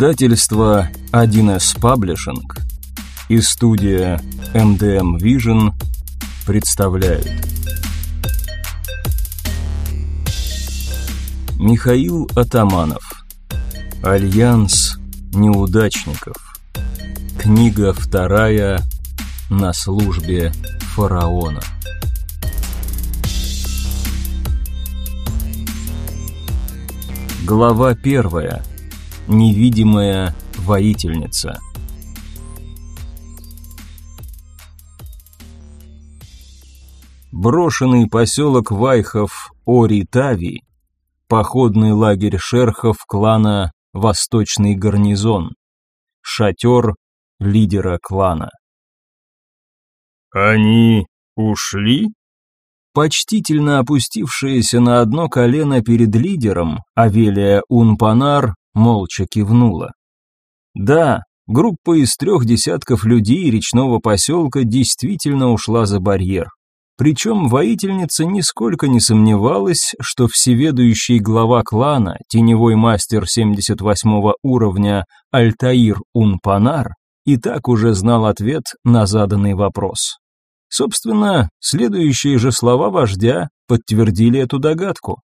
Издательство 1С Publishing и студия MDM Vision представляют. Михаил Атаманов. Альянс неудачников Книга вторая На службе фараона Глава первая. Невидимая воительница. Брошенный поселок Вайхов Оритави, походный лагерь шерхов клана Восточный гарнизон, шатер лидера клана. «Они ушли?» Почтительно опустившаяся на одно колено перед лидером, Авелия Унпанар молча кивнула. Да, группа из трех десятков людей речного поселка действительно ушла за барьер. Причем воительница нисколько не сомневалась, что всеведущий глава клана, теневой мастер 78 уровня Альтаир Унпанар, и так уже знал ответ на заданный вопрос. Собственно, следующие же слова вождя подтвердили эту догадку.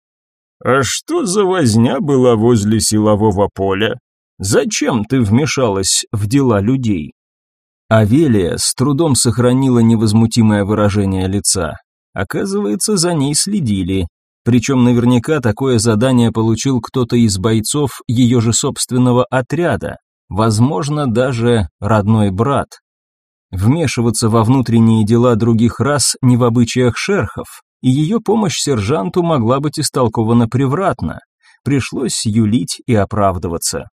«А что за возня была возле силового поля? Зачем ты вмешалась в дела людей?» Авелия с трудом сохранила невозмутимое выражение лица. Оказывается, за ней следили. Причем наверняка такое задание получил кто-то из бойцов ее же собственного отряда, возможно, даже родной брат. Вмешиваться во внутренние дела других рас не в обычаях шерхов, и ее помощь сержанту могла быть истолкована превратно. Пришлось юлить и оправдываться.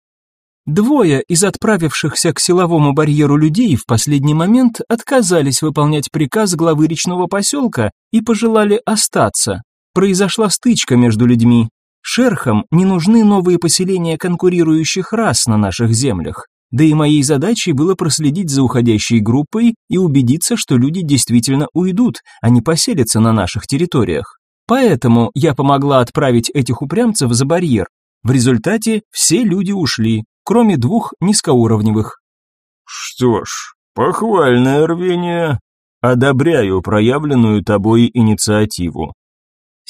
Двое из отправившихся к силовому барьеру людей в последний момент отказались выполнять приказ главы речного поселка и пожелали остаться. Произошла стычка между людьми. Шерхам не нужны новые поселения конкурирующих рас на наших землях. Да и моей задачей было проследить за уходящей группой и убедиться, что люди действительно уйдут, а не поселятся на наших территориях. Поэтому я помогла отправить этих упрямцев за барьер. В результате все люди ушли, кроме двух низкоуровневых. Что ж, похвальное рвение. Одобряю проявленную тобой инициативу.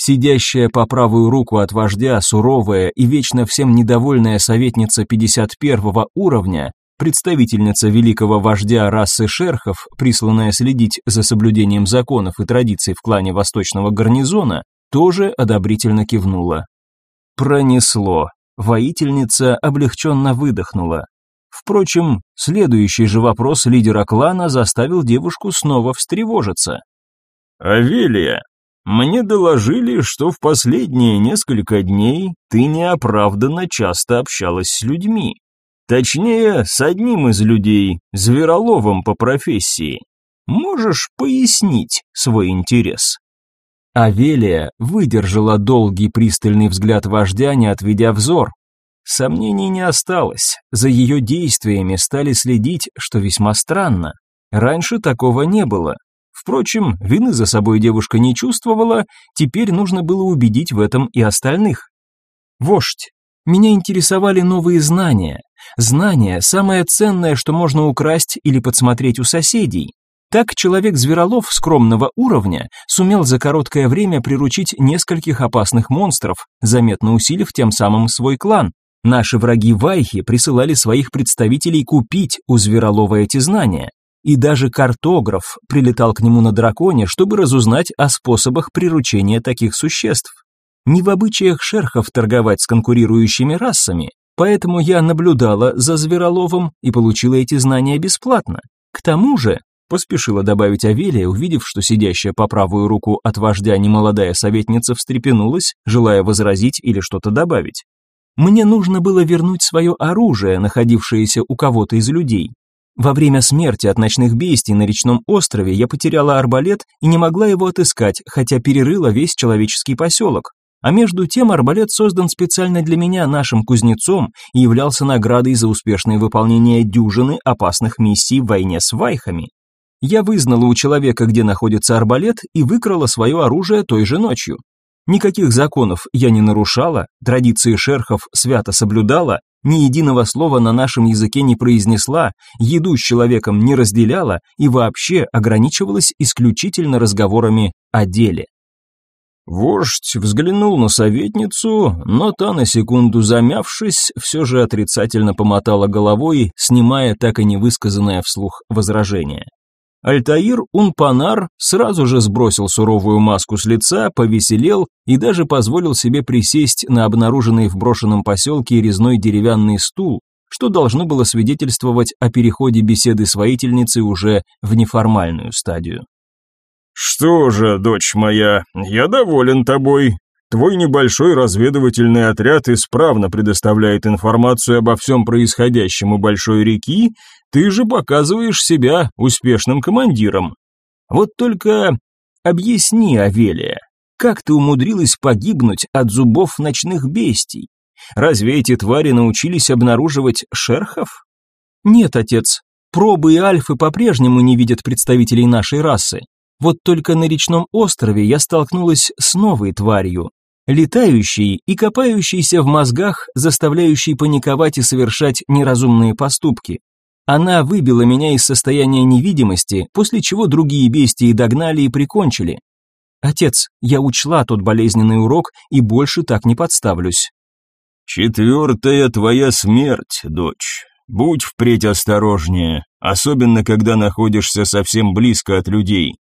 Сидящая по правую руку от вождя, суровая и вечно всем недовольная советница 51 уровня, представительница великого вождя расы шерхов, присланная следить за соблюдением законов и традиций в клане Восточного гарнизона, тоже одобрительно кивнула. Пронесло. Воительница облегченно выдохнула. Впрочем, следующий же вопрос лидера клана заставил девушку снова встревожиться. «Авелия, мне доложили, что в последние несколько дней ты неоправданно часто общалась с людьми. Точнее, с одним из людей, звероловом по профессии. Можешь пояснить свой интерес?» Авелия выдержала долгий пристальный взгляд вождя, не отведя взор. Сомнений не осталось, за ее действиями стали следить, что весьма странно. Раньше такого не было, Впрочем, вины за собой девушка не чувствовала, теперь нужно было убедить в этом и остальных. Вождь, меня интересовали новые знания. Знания – самое ценное, что можно украсть или подсмотреть у соседей. Так человек-зверолов скромного уровня сумел за короткое время приручить нескольких опасных монстров, заметно усилив тем самым свой клан. Наши враги Вайхи присылали своих представителей купить у зверолова эти знания и даже картограф прилетал к нему на драконе, чтобы разузнать о способах приручения таких существ. Не в обычаях шерхов торговать с конкурирующими расами, поэтому я наблюдала за Звероловым и получила эти знания бесплатно. К тому же, поспешила добавить Авелия, увидев, что сидящая по правую руку от вождя немолодая советница встрепенулась, желая возразить или что-то добавить. Мне нужно было вернуть свое оружие, находившееся у кого-то из людей, во время смерти от ночных бестий на речном острове я потеряла арбалет и не могла его отыскать, хотя перерыла весь человеческий поселок. А между тем арбалет создан специально для меня нашим кузнецом и являлся наградой за успешное выполнение дюжины опасных миссий в войне с вайхами. Я вызнала у человека, где находится арбалет, и выкрала свое оружие той же ночью. Никаких законов я не нарушала, традиции шерхов свято соблюдала, Ни единого слова на нашем языке не произнесла, еду с человеком не разделяла и вообще ограничивалась исключительно разговорами о деле. Вождь взглянул на советницу, но та, на секунду замявшись, все же отрицательно помотала головой, снимая так и невысказанное вслух возражение. Альтаир Унпанар сразу же сбросил суровую маску с лица, повеселел и даже позволил себе присесть на обнаруженный в брошенном поселке резной деревянный стул, что должно было свидетельствовать о переходе беседы с воительницей уже в неформальную стадию. «Что же, дочь моя, я доволен тобой. Твой небольшой разведывательный отряд исправно предоставляет информацию обо всем происходящем у большой реки, ты же показываешь себя успешным командиром. Вот только объясни, Авелия, как ты умудрилась погибнуть от зубов ночных бестий? Разве эти твари научились обнаруживать шерхов? Нет, отец, пробы и альфы по-прежнему не видят представителей нашей расы. Вот только на речном острове я столкнулась с новой тварью, летающей и копающейся в мозгах, заставляющей паниковать и совершать неразумные поступки. Она выбила меня из состояния невидимости, после чего другие бестии догнали и прикончили. Отец, я учла тот болезненный урок и больше так не подставлюсь. Четвертая твоя смерть, дочь. Будь впредь осторожнее, особенно когда находишься совсем близко от людей.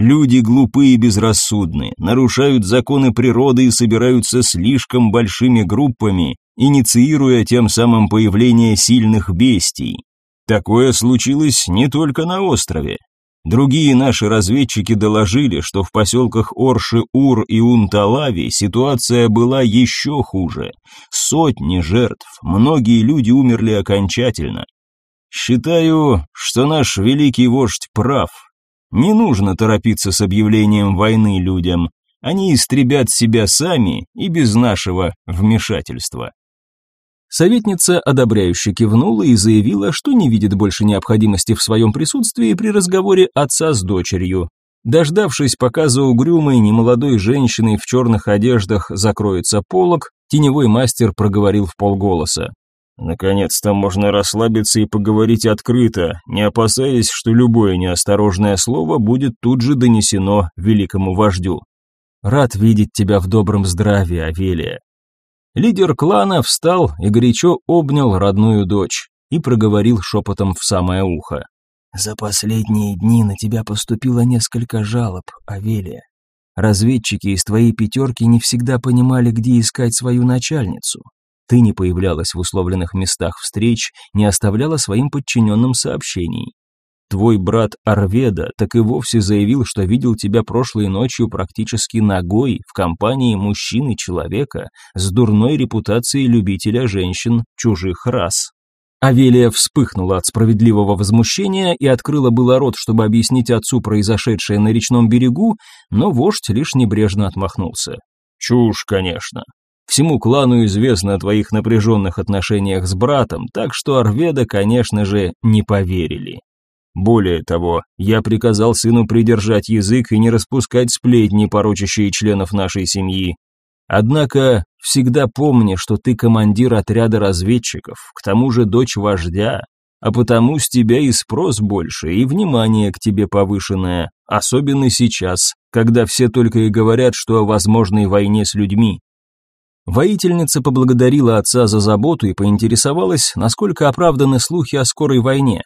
Люди глупые и безрассудны, нарушают законы природы и собираются слишком большими группами, инициируя тем самым появление сильных бестий. Такое случилось не только на острове. Другие наши разведчики доложили, что в поселках Орши-Ур и Унталави ситуация была еще хуже. Сотни жертв, многие люди умерли окончательно. Считаю, что наш великий вождь прав, не нужно торопиться с объявлением войны людям. Они истребят себя сами и без нашего вмешательства. Советница одобряюще кивнула и заявила, что не видит больше необходимости в своем присутствии при разговоре отца с дочерью. Дождавшись, пока за угрюмой немолодой женщиной в черных одеждах закроется полог, теневой мастер проговорил в полголоса. Наконец-то можно расслабиться и поговорить открыто, не опасаясь, что любое неосторожное слово будет тут же донесено великому вождю. Рад видеть тебя в добром здравии, Авелия. Лидер клана встал и горячо обнял родную дочь и проговорил шепотом в самое ухо. «За последние дни на тебя поступило несколько жалоб, Авелия. Разведчики из твоей пятерки не всегда понимали, где искать свою начальницу. Ты не появлялась в условленных местах встреч, не оставляла своим подчиненным сообщений. Твой брат Арведа так и вовсе заявил, что видел тебя прошлой ночью практически ногой в компании мужчины-человека с дурной репутацией любителя женщин чужих рас. Авелия вспыхнула от справедливого возмущения и открыла было рот, чтобы объяснить отцу произошедшее на речном берегу, но вождь лишь небрежно отмахнулся. «Чушь, конечно. Всему клану известно о твоих напряженных отношениях с братом, так что Арведа, конечно же, не поверили. Более того, я приказал сыну придержать язык и не распускать сплетни, порочащие членов нашей семьи. Однако, всегда помни, что ты командир отряда разведчиков, к тому же дочь вождя, а потому с тебя и спрос больше, и внимание к тебе повышенное, особенно сейчас, когда все только и говорят, что о возможной войне с людьми. Воительница поблагодарила отца за заботу и поинтересовалась, насколько оправданы слухи о скорой войне.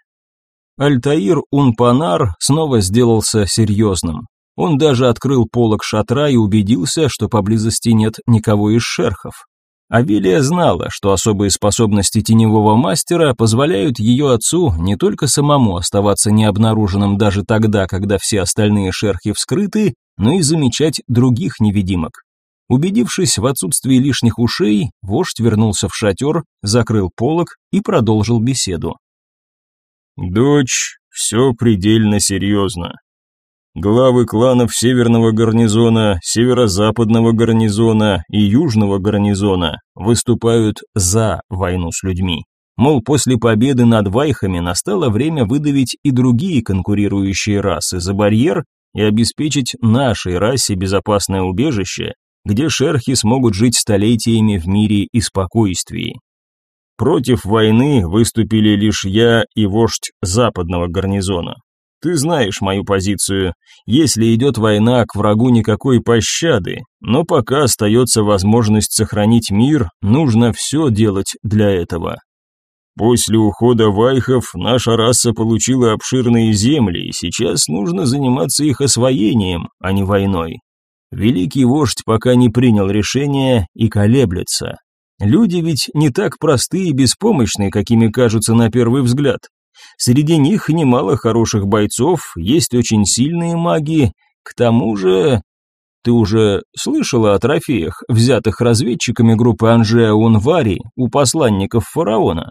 Альтаир Унпанар снова сделался серьезным. Он даже открыл полог шатра и убедился, что поблизости нет никого из шерхов. Авелия знала, что особые способности теневого мастера позволяют ее отцу не только самому оставаться необнаруженным даже тогда, когда все остальные шерхи вскрыты, но и замечать других невидимок. Убедившись в отсутствии лишних ушей, вождь вернулся в шатер, закрыл полог и продолжил беседу. «Дочь, все предельно серьезно. Главы кланов Северного гарнизона, Северо-Западного гарнизона и Южного гарнизона выступают за войну с людьми. Мол, после победы над Вайхами настало время выдавить и другие конкурирующие расы за барьер и обеспечить нашей расе безопасное убежище где шерхи смогут жить столетиями в мире и спокойствии. Против войны выступили лишь я и вождь западного гарнизона. Ты знаешь мою позицию. Если идет война, к врагу никакой пощады, но пока остается возможность сохранить мир, нужно все делать для этого. После ухода вайхов наша раса получила обширные земли, и сейчас нужно заниматься их освоением, а не войной. Великий вождь пока не принял решения и колеблется. Люди ведь не так простые и беспомощные, какими кажутся на первый взгляд. Среди них немало хороших бойцов, есть очень сильные маги. К тому же... Ты уже слышала о трофеях, взятых разведчиками группы Анжеа Унвари у посланников фараона?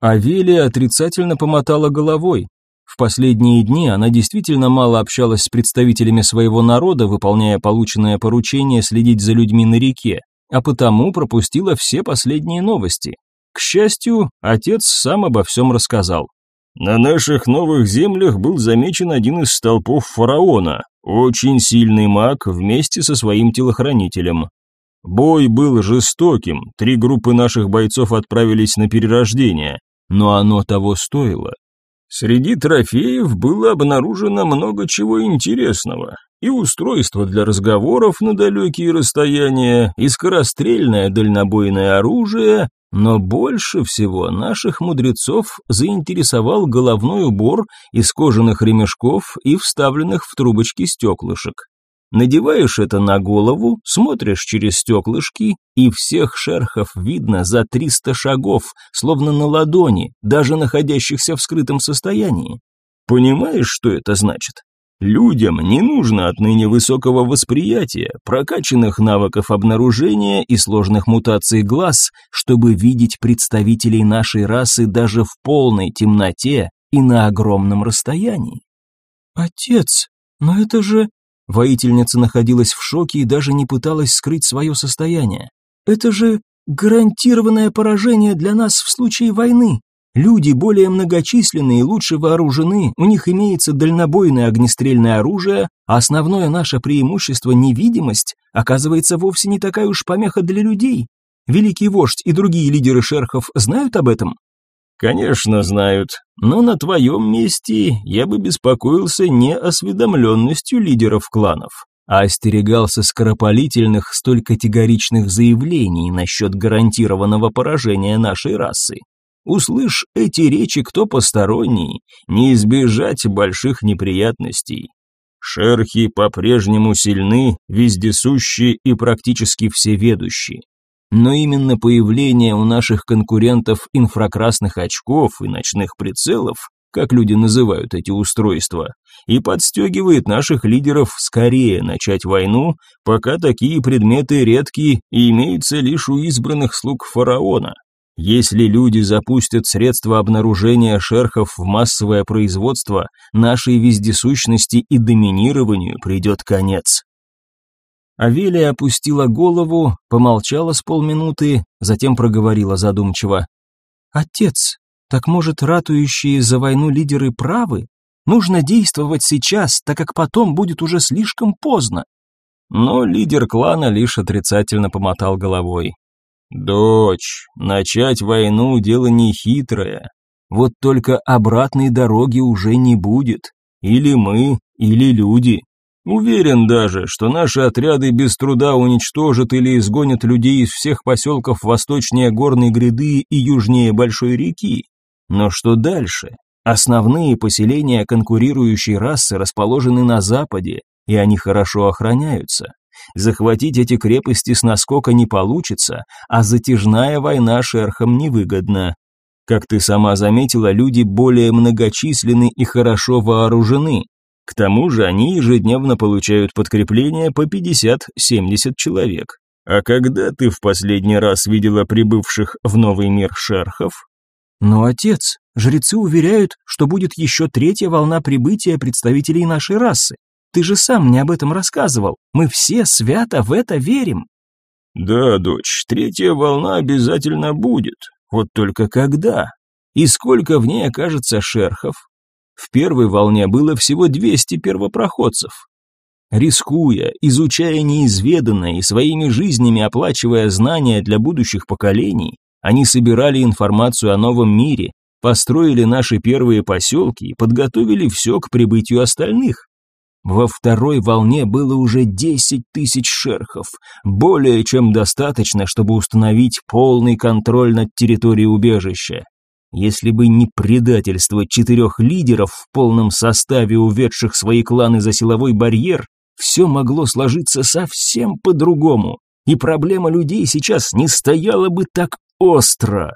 Авелия отрицательно помотала головой. В последние дни она действительно мало общалась с представителями своего народа, выполняя полученное поручение следить за людьми на реке, а потому пропустила все последние новости. К счастью, отец сам обо всем рассказал. На наших новых землях был замечен один из столпов фараона, очень сильный маг вместе со своим телохранителем. Бой был жестоким, три группы наших бойцов отправились на перерождение, но оно того стоило. Среди трофеев было обнаружено много чего интересного. И устройство для разговоров на далекие расстояния, и скорострельное дальнобойное оружие, но больше всего наших мудрецов заинтересовал головной убор из кожаных ремешков и вставленных в трубочки стеклышек. Надеваешь это на голову, смотришь через стеклышки, и всех шерхов видно за 300 шагов, словно на ладони, даже находящихся в скрытом состоянии. Понимаешь, что это значит? Людям не нужно отныне высокого восприятия, прокачанных навыков обнаружения и сложных мутаций глаз, чтобы видеть представителей нашей расы даже в полной темноте и на огромном расстоянии. «Отец, но это же...» Воительница находилась в шоке и даже не пыталась скрыть свое состояние. «Это же гарантированное поражение для нас в случае войны. Люди более многочисленные и лучше вооружены, у них имеется дальнобойное огнестрельное оружие, а основное наше преимущество – невидимость – оказывается вовсе не такая уж помеха для людей. Великий вождь и другие лидеры шерхов знают об этом? Конечно, знают, но на твоем месте я бы беспокоился не осведомленностью лидеров кланов, а остерегался скоропалительных, столь категоричных заявлений насчет гарантированного поражения нашей расы. Услышь эти речи кто посторонний, не избежать больших неприятностей. Шерхи по-прежнему сильны, вездесущие и практически всеведущие. Но именно появление у наших конкурентов инфракрасных очков и ночных прицелов, как люди называют эти устройства, и подстегивает наших лидеров скорее начать войну, пока такие предметы редкие и имеются лишь у избранных слуг фараона. Если люди запустят средства обнаружения шерхов в массовое производство, нашей вездесущности и доминированию придет конец. Авелия опустила голову, помолчала с полминуты, затем проговорила задумчиво. «Отец, так может, ратующие за войну лидеры правы? Нужно действовать сейчас, так как потом будет уже слишком поздно». Но лидер клана лишь отрицательно помотал головой. «Дочь, начать войну – дело нехитрое. Вот только обратной дороги уже не будет. Или мы, или люди. Уверен даже, что наши отряды без труда уничтожат или изгонят людей из всех поселков восточнее горной гряды и южнее большой реки. Но что дальше? Основные поселения конкурирующей расы расположены на западе, и они хорошо охраняются. Захватить эти крепости с наскока не получится, а затяжная война шерхам невыгодна. Как ты сама заметила, люди более многочисленны и хорошо вооружены. К тому же они ежедневно получают подкрепление по 50-70 человек. А когда ты в последний раз видела прибывших в новый мир шерхов? Но, отец, жрецы уверяют, что будет еще третья волна прибытия представителей нашей расы. Ты же сам мне об этом рассказывал. Мы все свято в это верим. Да, дочь, третья волна обязательно будет. Вот только когда? И сколько в ней окажется шерхов? В первой волне было всего 200 первопроходцев. Рискуя, изучая неизведанное и своими жизнями оплачивая знания для будущих поколений, Они собирали информацию о новом мире, построили наши первые поселки и подготовили все к прибытию остальных. Во второй волне было уже 10 тысяч шерхов, более чем достаточно, чтобы установить полный контроль над территорией убежища. Если бы не предательство четырех лидеров в полном составе, уведших свои кланы за силовой барьер, все могло сложиться совсем по-другому, и проблема людей сейчас не стояла бы так остро.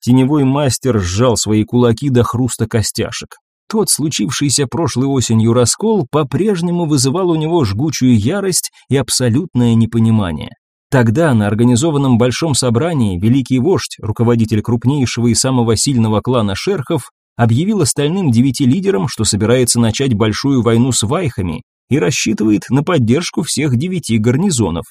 Теневой мастер сжал свои кулаки до хруста костяшек. Тот случившийся прошлой осенью раскол по-прежнему вызывал у него жгучую ярость и абсолютное непонимание. Тогда на организованном большом собрании великий вождь, руководитель крупнейшего и самого сильного клана шерхов, объявил остальным девяти лидерам, что собирается начать большую войну с вайхами и рассчитывает на поддержку всех девяти гарнизонов.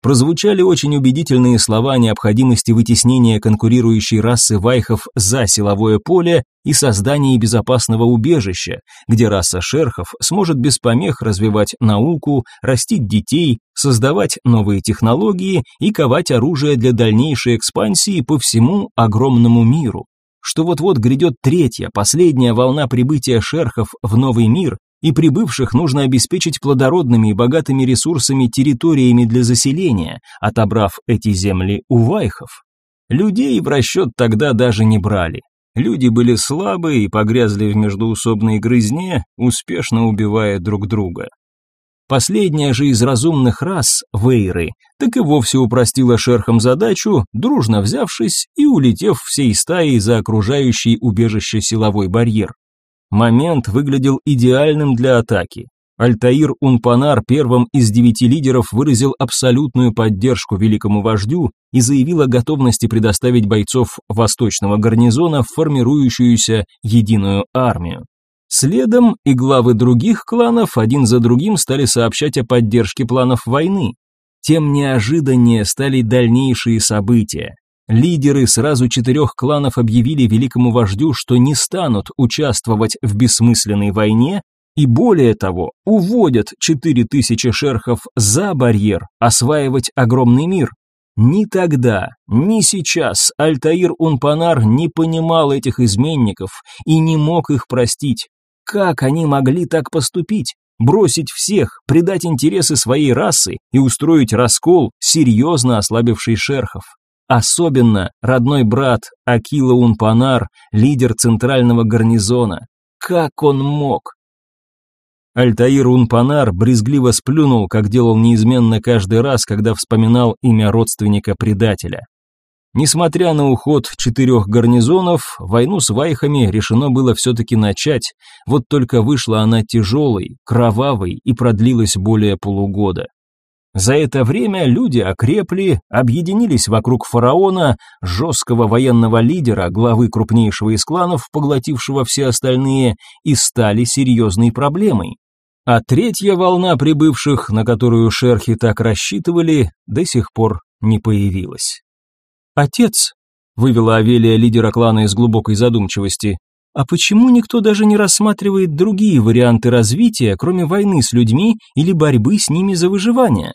Прозвучали очень убедительные слова о необходимости вытеснения конкурирующей расы вайхов за силовое поле и создании безопасного убежища, где раса шерхов сможет без помех развивать науку, растить детей, создавать новые технологии и ковать оружие для дальнейшей экспансии по всему огромному миру. Что вот-вот грядет третья, последняя волна прибытия шерхов в новый мир, и прибывших нужно обеспечить плодородными и богатыми ресурсами территориями для заселения, отобрав эти земли у вайхов. Людей в расчет тогда даже не брали. Люди были слабы и погрязли в междуусобной грызне, успешно убивая друг друга. Последняя же из разумных рас, вейры, так и вовсе упростила шерхам задачу, дружно взявшись и улетев всей стаей за окружающий убежище силовой барьер. Момент выглядел идеальным для атаки. Альтаир Унпанар первым из девяти лидеров выразил абсолютную поддержку великому вождю и заявил о готовности предоставить бойцов восточного гарнизона в формирующуюся единую армию. Следом и главы других кланов один за другим стали сообщать о поддержке планов войны. Тем неожиданнее стали дальнейшие события. Лидеры сразу четырех кланов объявили великому вождю, что не станут участвовать в бессмысленной войне, и более того, уводят четыре тысячи шерхов за барьер осваивать огромный мир. Ни тогда, ни сейчас Альтаир Унпанар не понимал этих изменников и не мог их простить. Как они могли так поступить? Бросить всех, предать интересы своей расы и устроить раскол серьезно ослабивший шерхов? Особенно родной брат Акила Унпанар, лидер центрального гарнизона. Как он мог? Альтаир Унпанар брезгливо сплюнул, как делал неизменно каждый раз, когда вспоминал имя родственника-предателя. Несмотря на уход четырех гарнизонов, войну с вайхами решено было все-таки начать, вот только вышла она тяжелой, кровавой и продлилась более полугода. За это время люди окрепли, объединились вокруг фараона, жесткого военного лидера, главы крупнейшего из кланов, поглотившего все остальные, и стали серьезной проблемой. А третья волна прибывших, на которую шерхи так рассчитывали, до сих пор не появилась. «Отец», — вывела Авелия лидера клана из глубокой задумчивости, а почему никто даже не рассматривает другие варианты развития, кроме войны с людьми или борьбы с ними за выживание?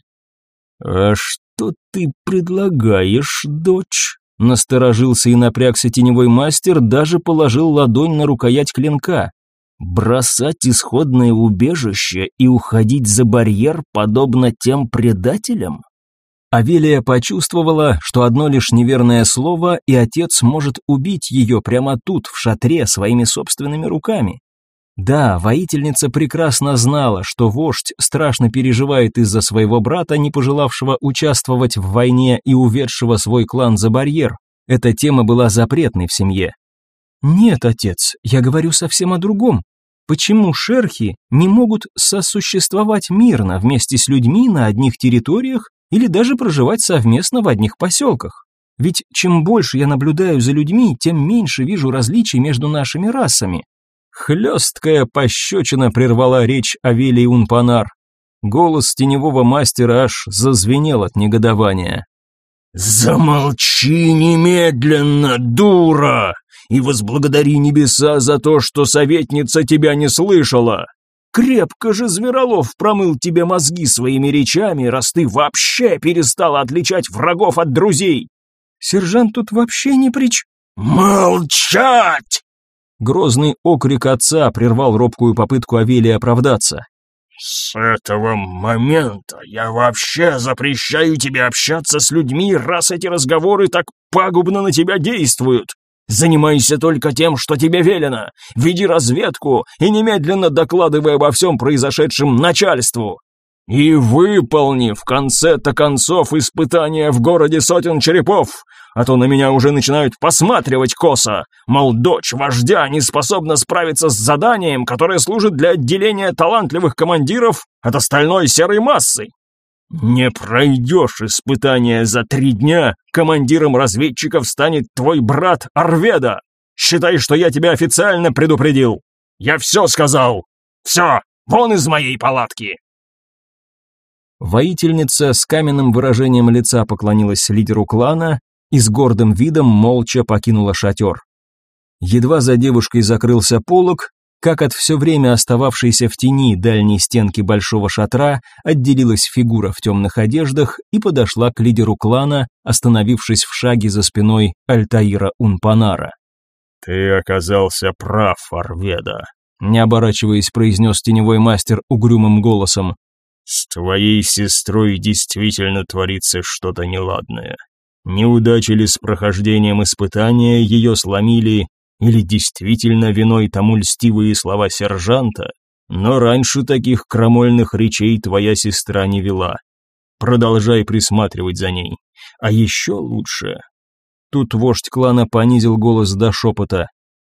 А что ты предлагаешь, дочь? Насторожился и напрягся теневой мастер, даже положил ладонь на рукоять клинка. Бросать исходное убежище и уходить за барьер, подобно тем предателям? Авелия почувствовала, что одно лишь неверное слово, и отец может убить ее прямо тут, в шатре, своими собственными руками. Да, воительница прекрасно знала, что вождь страшно переживает из-за своего брата, не пожелавшего участвовать в войне и уведшего свой клан за барьер. Эта тема была запретной в семье. «Нет, отец, я говорю совсем о другом. Почему шерхи не могут сосуществовать мирно вместе с людьми на одних территориях или даже проживать совместно в одних поселках. Ведь чем больше я наблюдаю за людьми, тем меньше вижу различий между нашими расами. Хлесткая пощечина прервала речь Авелии Унпанар. Голос теневого мастера аж зазвенел от негодования. «Замолчи немедленно, дура, и возблагодари небеса за то, что советница тебя не слышала. Крепко же Зверолов промыл тебе мозги своими речами, раз ты вообще перестала отличать врагов от друзей. Сержант тут вообще не прич...» «Молчать!» Грозный окрик отца прервал робкую попытку Авелии оправдаться. «С этого момента я вообще запрещаю тебе общаться с людьми, раз эти разговоры так пагубно на тебя действуют. Занимайся только тем, что тебе велено. Веди разведку и немедленно докладывай обо всем произошедшем начальству. И выполни в конце-то концов испытания в городе сотен черепов, а то на меня уже начинают посматривать косо, мол, дочь вождя не способна справиться с заданием, которое служит для отделения талантливых командиров от остальной серой массы. Не пройдешь испытания за три дня, командиром разведчиков станет твой брат Арведа. Считай, что я тебя официально предупредил. Я все сказал. Все, вон из моей палатки. Воительница с каменным выражением лица поклонилась лидеру клана и с гордым видом молча покинула шатер. Едва за девушкой закрылся полог, как от все время остававшейся в тени дальней стенки большого шатра отделилась фигура в темных одеждах и подошла к лидеру клана, остановившись в шаге за спиной Альтаира Унпанара. «Ты оказался прав, Арведа», — не оборачиваясь, произнес теневой мастер угрюмым голосом. С твоей сестрой действительно творится что-то неладное. Неудачи ли с прохождением испытания ее сломили, или действительно виной тому льстивые слова сержанта, но раньше таких крамольных речей твоя сестра не вела. Продолжай присматривать за ней. А еще лучше... Тут вождь клана понизил голос до шепота.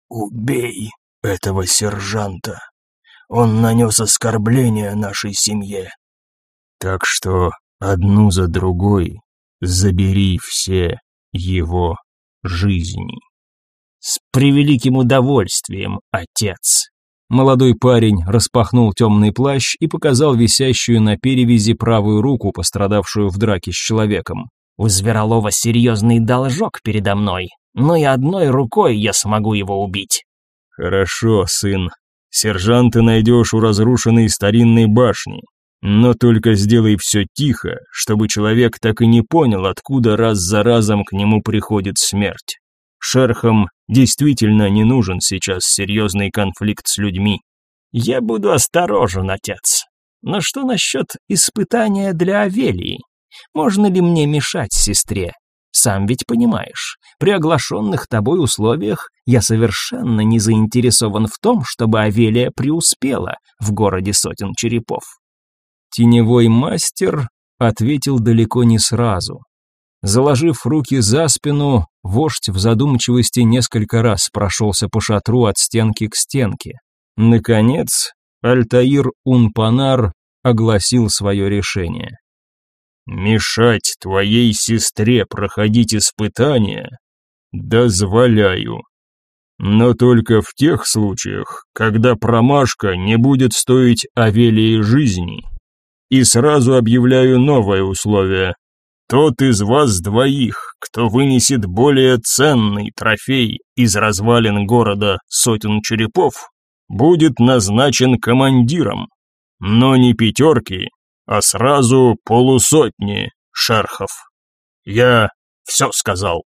«Убей этого сержанта. Он нанес оскорбление нашей семье. Так что одну за другой забери все его жизни. С превеликим удовольствием, отец. Молодой парень распахнул темный плащ и показал висящую на перевязи правую руку, пострадавшую в драке с человеком. У Зверолова серьезный должок передо мной, но и одной рукой я смогу его убить. Хорошо, сын. Сержанта найдешь у разрушенной старинной башни. Но только сделай все тихо, чтобы человек так и не понял, откуда раз за разом к нему приходит смерть. Шерхам действительно не нужен сейчас серьезный конфликт с людьми. Я буду осторожен, отец. Но что насчет испытания для Авелии? Можно ли мне мешать сестре? Сам ведь понимаешь, при оглашенных тобой условиях я совершенно не заинтересован в том, чтобы Авелия преуспела в городе сотен черепов. Теневой мастер ответил далеко не сразу. Заложив руки за спину, вождь в задумчивости несколько раз прошелся по шатру от стенки к стенке. Наконец, Альтаир Унпанар огласил свое решение. «Мешать твоей сестре проходить испытания дозволяю. Но только в тех случаях, когда промашка не будет стоить Авелии жизни. И сразу объявляю новое условие. Тот из вас двоих, кто вынесет более ценный трофей из развалин города сотен черепов, будет назначен командиром. Но не пятерки, а сразу полусотни шерхов. Я все сказал.